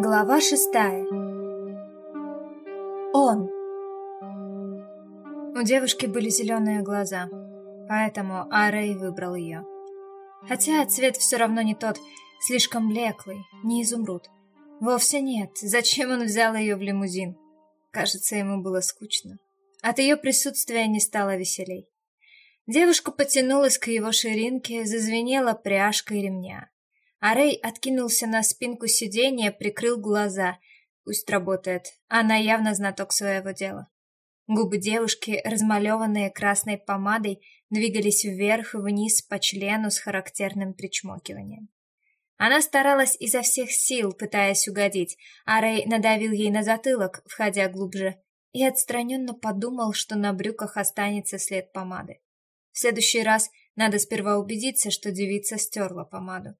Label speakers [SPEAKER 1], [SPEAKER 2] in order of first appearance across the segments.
[SPEAKER 1] Глава шестая. Он. У девушки были зеленые глаза, поэтому Арей выбрал ее. Хотя цвет все равно не тот, слишком блеклый, не изумруд. Вовсе нет, зачем он взял ее в лимузин? Кажется, ему было скучно. От ее присутствия не стало веселей. Девушка потянулась к его ширинке, зазвенела пряжкой ремня. А Рэй откинулся на спинку сиденья, прикрыл глаза. Пусть работает, она явно знаток своего дела. Губы девушки, размалеванные красной помадой, двигались вверх и вниз по члену с характерным причмокиванием. Она старалась изо всех сил, пытаясь угодить, а Рэй надавил ей на затылок, входя глубже, и отстраненно подумал, что на брюках останется след помады. В следующий раз надо сперва убедиться, что девица стерла помаду.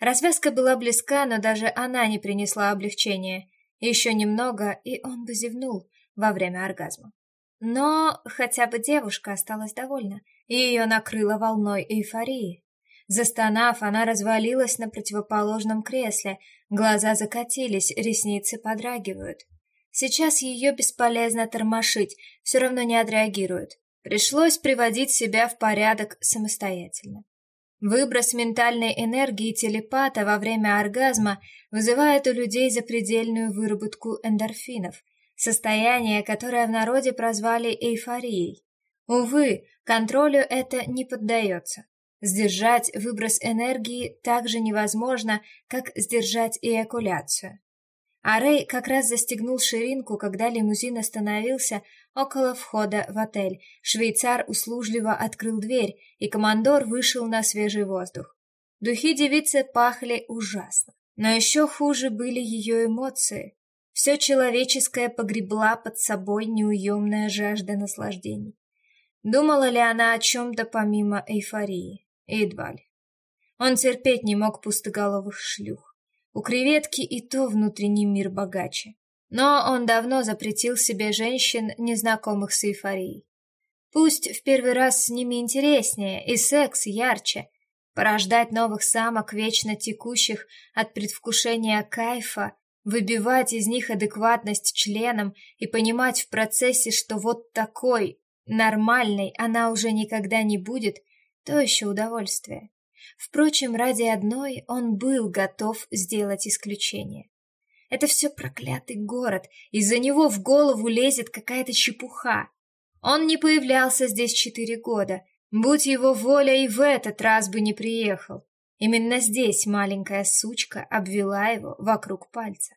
[SPEAKER 1] Развязка была близка, но даже она не принесла облегчения. Еще немного, и он бы зевнул во время оргазма. Но хотя бы девушка осталась довольна, и ее накрыло волной эйфории. Застонав, она развалилась на противоположном кресле, глаза закатились, ресницы подрагивают. Сейчас ее бесполезно тормошить, все равно не отреагирует. Пришлось приводить себя в порядок самостоятельно. Выброс ментальной энергии телепата во время оргазма вызывает у людей запредельную выработку эндорфинов, состояние, которое в народе прозвали эйфорией. Увы, контролю это не поддается. Сдержать выброс энергии так же невозможно, как сдержать эякуляцию. А Рэй как раз застегнул ширинку, когда лимузин остановился около входа в отель. Швейцар услужливо открыл дверь, и командор вышел на свежий воздух. Духи девицы пахли ужасно. Но еще хуже были ее эмоции. Все человеческое погребла под собой неуемная жажда наслаждений. Думала ли она о чем-то помимо эйфории? Едва ли. Он терпеть не мог пустоголовых шлюх. У креветки и то внутренний мир богаче. Но он давно запретил себе женщин, незнакомых с эйфорией. Пусть в первый раз с ними интереснее и секс ярче, порождать новых самок, вечно текущих от предвкушения кайфа, выбивать из них адекватность членам и понимать в процессе, что вот такой, нормальной она уже никогда не будет, то еще удовольствие. Впрочем, ради одной он был готов сделать исключение. Это все проклятый город, из-за него в голову лезет какая-то чепуха. Он не появлялся здесь четыре года, будь его воля и в этот раз бы не приехал. Именно здесь маленькая сучка обвела его вокруг пальца.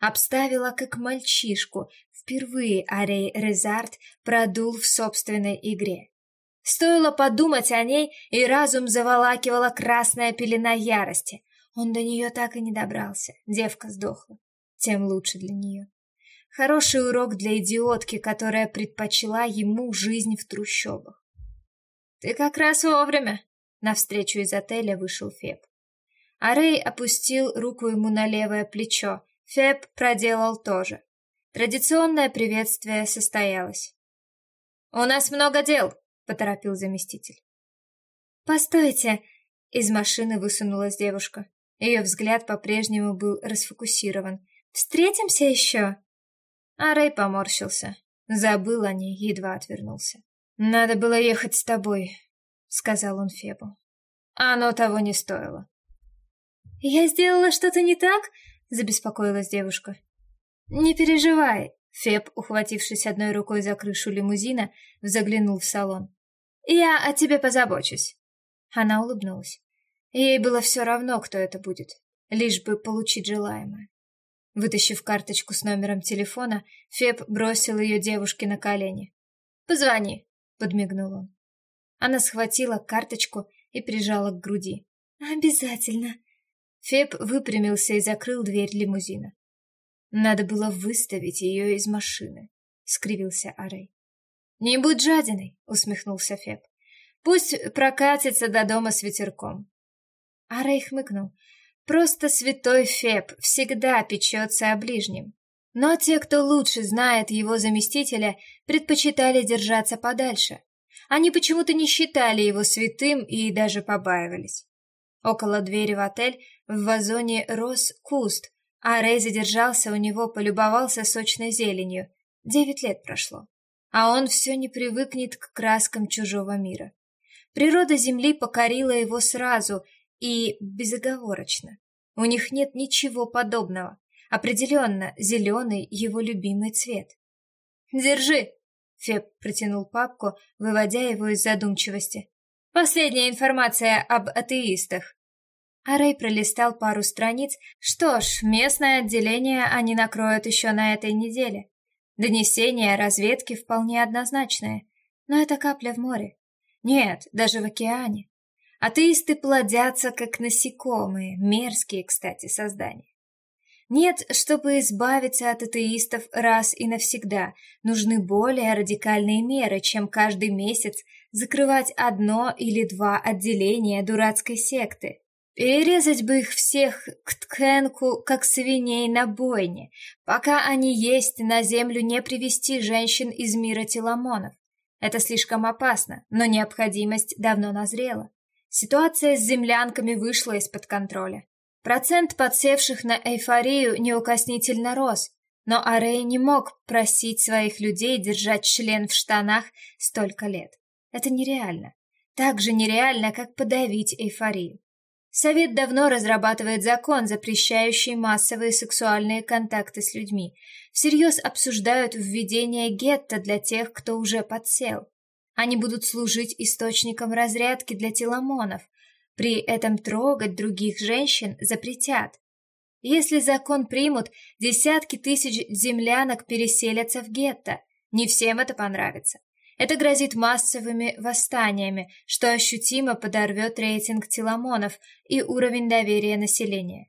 [SPEAKER 1] Обставила как мальчишку, впервые Арей Резард продул в собственной игре. Стоило подумать о ней, и разум заволакивала красная пелена ярости. Он до нее так и не добрался. Девка сдохла. Тем лучше для нее. Хороший урок для идиотки, которая предпочла ему жизнь в трущобах. «Ты как раз вовремя!» Навстречу из отеля вышел Феб. А Рэй опустил руку ему на левое плечо. Феб проделал то же. Традиционное приветствие состоялось. «У нас много дел», — поторопил заместитель. «Постойте!» — из машины высунулась девушка. Ее взгляд по-прежнему был расфокусирован. «Встретимся еще?» А Рэй поморщился. Забыл о ней, едва отвернулся. «Надо было ехать с тобой», — сказал он Фебу. «Оно того не стоило». «Я сделала что-то не так?» — забеспокоилась девушка. «Не переживай», Феб, ухватившись одной рукой за крышу лимузина, заглянул в салон. «Я о тебе позабочусь». Она улыбнулась. Ей было все равно, кто это будет, лишь бы получить желаемое. Вытащив карточку с номером телефона, Феб бросил ее девушке на колени. «Позвони», — подмигнул он. Она схватила карточку и прижала к груди. «Обязательно». Феб выпрямился и закрыл дверь лимузина. Надо было выставить ее из машины, — скривился Арей. «Не будь жадиной», — усмехнулся Феб. «Пусть прокатится до дома с ветерком». Арей хмыкнул. «Просто святой Феб всегда печется о ближнем. Но те, кто лучше знает его заместителя, предпочитали держаться подальше. Они почему-то не считали его святым и даже побаивались. Около двери в отель в вазоне рос куст, А Рэй задержался у него, полюбовался сочной зеленью. Девять лет прошло. А он все не привыкнет к краскам чужого мира. Природа Земли покорила его сразу и безоговорочно. У них нет ничего подобного. Определенно, зеленый — его любимый цвет. «Держи!» — Феб протянул папку, выводя его из задумчивости. «Последняя информация об атеистах». А Рэй пролистал пару страниц. Что ж, местное отделение они накроют еще на этой неделе. Донесение разведки вполне однозначное, но это капля в море. Нет, даже в океане. Атеисты плодятся, как насекомые, мерзкие, кстати, создания. Нет, чтобы избавиться от атеистов раз и навсегда, нужны более радикальные меры, чем каждый месяц закрывать одно или два отделения дурацкой секты. Перерезать бы их всех к ткенку, как свиней на бойне, пока они есть, на землю не привести женщин из мира теламонов. Это слишком опасно, но необходимость давно назрела. Ситуация с землянками вышла из-под контроля. Процент подсевших на эйфорию неукоснительно рос, но Арей не мог просить своих людей держать член в штанах столько лет. Это нереально. Так же нереально, как подавить эйфорию. Совет давно разрабатывает закон, запрещающий массовые сексуальные контакты с людьми. Всерьез обсуждают введение гетто для тех, кто уже подсел. Они будут служить источником разрядки для теломонов. При этом трогать других женщин запретят. Если закон примут, десятки тысяч землянок переселятся в гетто. Не всем это понравится. Это грозит массовыми восстаниями, что ощутимо подорвет рейтинг теломонов и уровень доверия населения.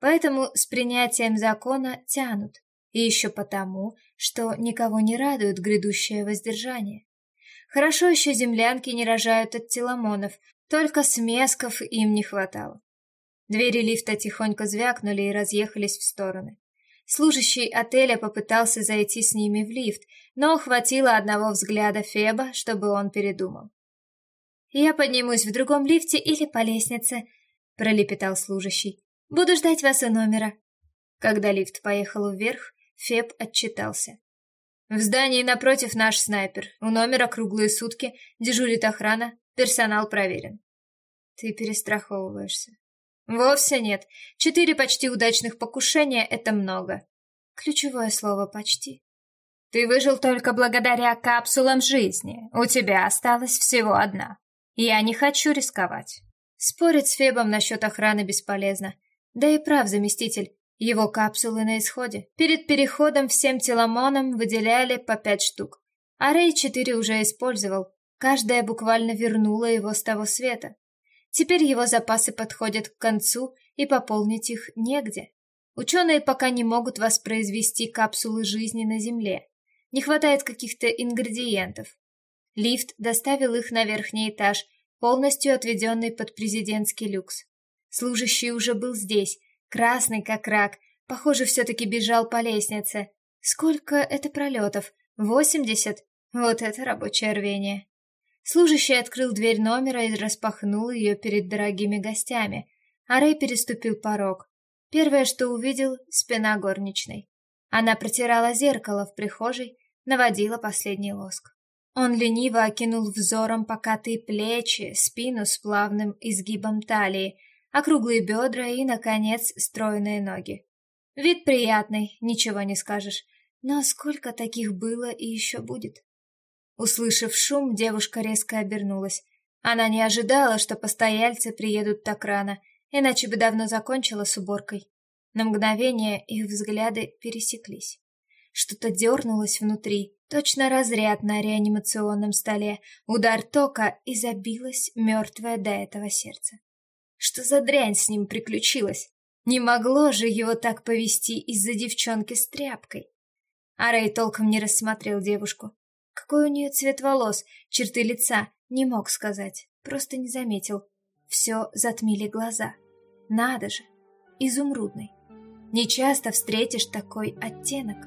[SPEAKER 1] Поэтому с принятием закона тянут. И еще потому, что никого не радует грядущее воздержание. Хорошо еще землянки не рожают от теломонов, только смесков им не хватало. Двери лифта тихонько звякнули и разъехались в стороны. Служащий отеля попытался зайти с ними в лифт, но хватило одного взгляда Феба, чтобы он передумал. «Я поднимусь в другом лифте или по лестнице», — пролепетал служащий. «Буду ждать вас у номера». Когда лифт поехал вверх, Феб отчитался. «В здании напротив наш снайпер. У номера круглые сутки, дежурит охрана, персонал проверен». «Ты перестраховываешься». «Вовсе нет. Четыре почти удачных покушения — это много». Ключевое слово «почти». Ты выжил только благодаря капсулам жизни. У тебя осталась всего одна. Я не хочу рисковать. Спорить с Фебом насчет охраны бесполезно. Да и прав заместитель. Его капсулы на исходе. Перед переходом всем теломонам выделяли по пять штук. А Рэй четыре уже использовал. Каждая буквально вернула его с того света. Теперь его запасы подходят к концу, и пополнить их негде. Ученые пока не могут воспроизвести капсулы жизни на Земле. Не хватает каких-то ингредиентов. Лифт доставил их на верхний этаж, полностью отведенный под президентский люкс. Служащий уже был здесь, красный как рак, похоже, все-таки бежал по лестнице. Сколько это пролетов? Восемьдесят? Вот это рабочее рвение. Служащий открыл дверь номера и распахнул ее перед дорогими гостями, а Рэй переступил порог. Первое, что увидел — спина горничной. Она протирала зеркало в прихожей, наводила последний лоск. Он лениво окинул взором покатые плечи, спину с плавным изгибом талии, округлые бедра и, наконец, стройные ноги. Вид приятный, ничего не скажешь, но сколько таких было и еще будет? Услышав шум, девушка резко обернулась. Она не ожидала, что постояльцы приедут так рано, иначе бы давно закончила с уборкой. На мгновение их взгляды пересеклись. Что-то дернулось внутри, точно разряд на реанимационном столе, удар тока, и забилось мертвое до этого сердце. Что за дрянь с ним приключилась? Не могло же его так повести из-за девчонки с тряпкой. А Рэй толком не рассмотрел девушку. Какой у нее цвет волос, черты лица, не мог сказать, просто не заметил. Все затмили глаза. Надо же, изумрудный. Не часто встретишь такой оттенок.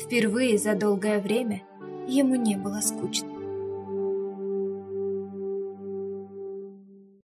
[SPEAKER 1] Впервые за долгое время ему не было скучно.